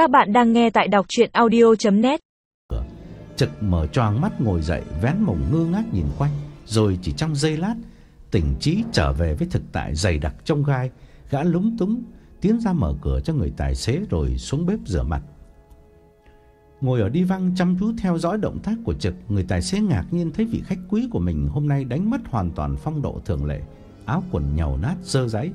Các bạn đang nghe tại đọc audio net Trực mở choàng mắt ngồi dậy, vén mộng ngơ ngác nhìn quanh, rồi chỉ trong giây lát, tỉnh trí trở về với thực tại dày đặc trong gai, gã lúng túng tiến ra mở cửa cho người tài xế rồi xuống bếp rửa mặt. Ngồi ở đi văng chăm chú theo dõi động tác của Trực, người tài xế ngạc nhiên thấy vị khách quý của mình hôm nay đánh mất hoàn toàn phong độ thường lệ, áo quần nhầu nát dơ giấy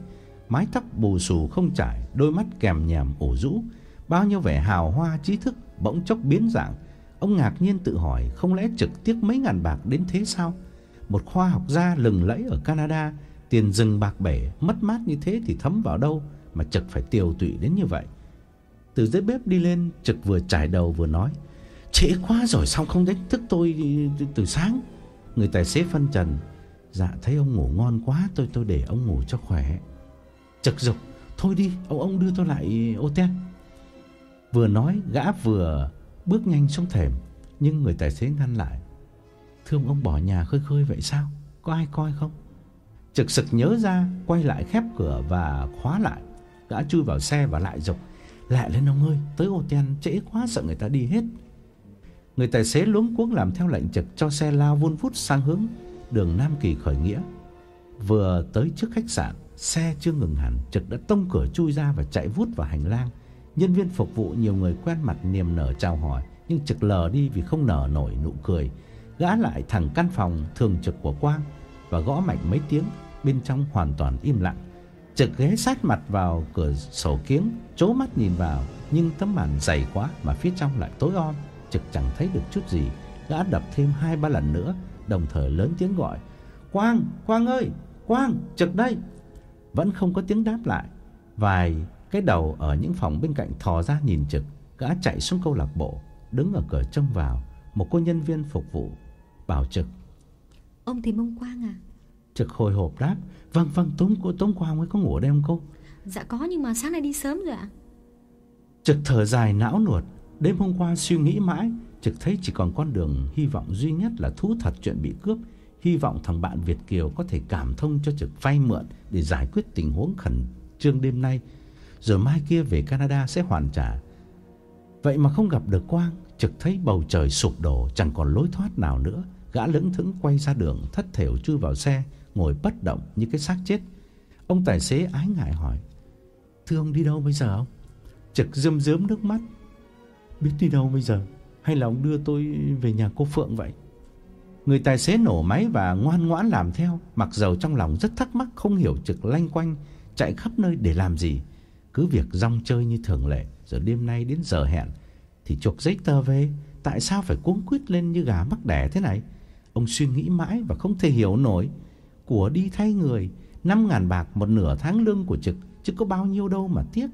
mái tóc bù xù không trải, đôi mắt kèm nhèm ổ rũ, bao nhiêu vẻ hào hoa trí thức bỗng chốc biến dạng. Ông ngạc nhiên tự hỏi, không lẽ Trực tiếp mấy ngàn bạc đến thế sao? Một khoa học gia lừng lẫy ở Canada, tiền rừng bạc bể, mất mát như thế thì thấm vào đâu mà Trực phải tiêu tụy đến như vậy. Từ dưới bếp đi lên, Trực vừa chải đầu vừa nói: "Trễ quá rồi sao không đánh thức tôi từ sáng?" Người tài xế phân trần: "Dạ thấy ông ngủ ngon quá, tôi tôi để ông ngủ cho khỏe." Trực dục: "Thôi đi, ông ông đưa tôi lại hotel. Vừa nói, gã vừa bước nhanh xuống thềm, nhưng người tài xế ngăn lại. "Thưa ông, bỏ nhà khơi khơi vậy sao? Có ai coi không?" Trực sực nhớ ra, quay lại khép cửa và khóa lại. Gã chui vào xe và lại dục: "Lại lên ông ơi, tới ô ten trễ quá sợ người ta đi hết." Người tài xế luống cuống làm theo lệnh trực cho xe lao vun vút sang hướng đường Nam Kỳ khởi nghĩa. Vừa tới trước khách sạn, xe chưa ngừng hẳn, trực đã tông cửa chui ra và chạy vút vào hành lang. Nhân viên phục vụ nhiều người quen mặt niềm nở chào hỏi, nhưng trực lờ đi vì không nở nổi nụ cười. Gã lại thẳng căn phòng thường trực của Quang và gõ mạnh mấy tiếng, bên trong hoàn toàn im lặng. Trực ghé sát mặt vào cửa sổ kiếng, chố mắt nhìn vào, nhưng tấm màn dày quá mà phía trong lại tối om, trực chẳng thấy được chút gì. Gã đập thêm hai ba lần nữa, đồng thời lớn tiếng gọi: "Quang, Quang ơi, Quang, trực đây." Vẫn không có tiếng đáp lại. Vài cái đầu ở những phòng bên cạnh thò ra nhìn trực, gã chạy xuống câu lạc bộ, đứng ở cửa trông vào, một cô nhân viên phục vụ bảo trực: Ông tìm ông Quang à? Trực hồi hộp đáp: "Vâng vâng, Tống cô Tống Quang mới có ngủ ở đây không cô?" Dạ có nhưng mà sáng nay đi sớm rồi ạ. Trực thở dài não nuột, đêm hôm qua suy nghĩ mãi, trực thấy chỉ còn con đường hy vọng duy nhất là thú thật chuyện bị cướp, hy vọng thằng bạn Việt kiều có thể cảm thông cho trực vay mượn để giải quyết tình huống khẩn trương đêm nay, rồi mai kia về Canada sẽ hoàn trả. Vậy mà không gặp được Quang, trực thấy bầu trời sụp đổ, chẳng còn lối thoát nào nữa, gã lững thững quay ra đường, thất thểu chui vào xe, ngồi bất động như cái xác chết. Ông tài xế ái ngại hỏi: "Thưa ông đi đâu bây giờ ông?" Trực rơm rớm nước mắt. "Biết đi đâu bây giờ, hay là ông đưa tôi về nhà cô Phượng vậy?" Người tài xế nổ máy và ngoan ngoãn làm theo, mặc dầu trong lòng rất thắc mắc không hiểu trực lanh quanh chạy khắp nơi để làm gì. Cứ việc rong chơi như thường lệ, rồi đêm nay đến giờ hẹn thì chuộc giấy tờ về, tại sao phải cuống quýt lên như gà mắc đẻ thế này? Ông suy nghĩ mãi và không thể hiểu nổi. Của đi thay người, 5000 bạc một nửa tháng lương của trực chứ có bao nhiêu đâu mà tiếc.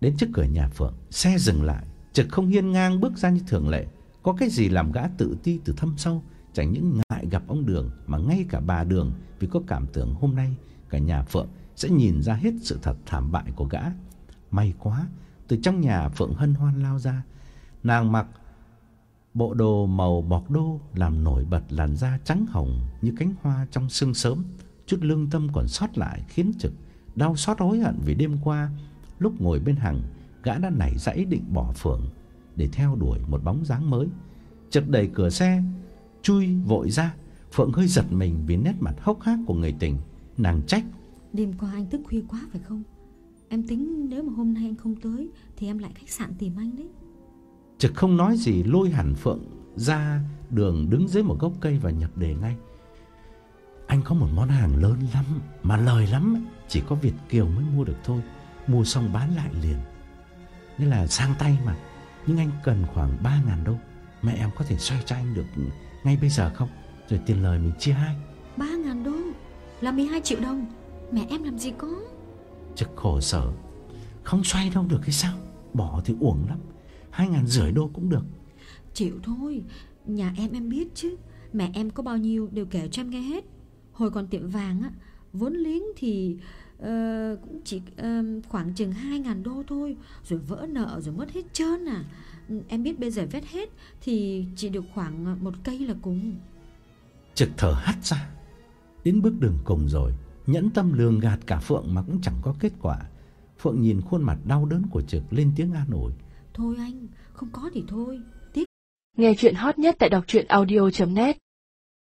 Đến trước cửa nhà Phượng, xe dừng lại, trực không hiên ngang bước ra như thường lệ. Có cái gì làm gã tự ti từ thâm sâu, chẳng những ngại gặp ông Đường mà ngay cả bà Đường vì có cảm tưởng hôm nay cả nhà Phượng sẽ nhìn ra hết sự thật thảm bại của gã. May quá, từ trong nhà Phượng hân hoan lao ra. Nàng mặc bộ đồ màu bọc đô làm nổi bật làn da trắng hồng như cánh hoa trong sương sớm, chút lương tâm còn sót lại khiến Trực đau xót hối hận vì đêm qua lúc ngồi bên hàng gã đã nảy ra ý định bỏ Phượng để theo đuổi một bóng dáng mới. Trực đẩy cửa xe, chui vội ra, Phượng hơi giật mình vì nét mặt hốc hác của người tình, nàng trách: Đêm qua anh thức khuya quá phải không? Em tính nếu mà hôm nay anh không tới thì em lại khách sạn tìm anh đấy. Trực không nói gì lôi hẳn Phượng ra đường đứng dưới một gốc cây và nhập đề ngay. Anh có một món hàng lớn lắm mà lời lắm, chỉ có Việt kiều mới mua được thôi, mua xong bán lại liền. Nên là sang tay mà. Nhưng anh cần khoảng 3000 đô. Mẹ em có thể xoay cho anh được ngay bây giờ không? Rồi tiền lời mình chia hai. 3000 đô là 12 triệu đồng. Mẹ em làm gì có? Trực khổ sở. Không xoay đâu được hay sao? Bỏ thì uổng lắm. Hai ngàn rưỡi đô cũng được. Chịu thôi, nhà em em biết chứ. Mẹ em có bao nhiêu đều kể cho em nghe hết. Hồi còn tiệm vàng á, vốn liếng thì uh, cũng chỉ uh, khoảng chừng 2.000 đô thôi Rồi vỡ nợ rồi mất hết trơn à Em biết bây giờ vét hết Thì chỉ được khoảng một cây là cùng Trực thở hắt ra Đến bước đường cùng rồi Nhẫn tâm lường gạt cả Phượng mà cũng chẳng có kết quả Phượng nhìn khuôn mặt đau đớn của Trực lên tiếng an ủi. Thôi anh, không có thì thôi. Tiếc Nghe chuyện hot nhất tại đọc truyện audio.net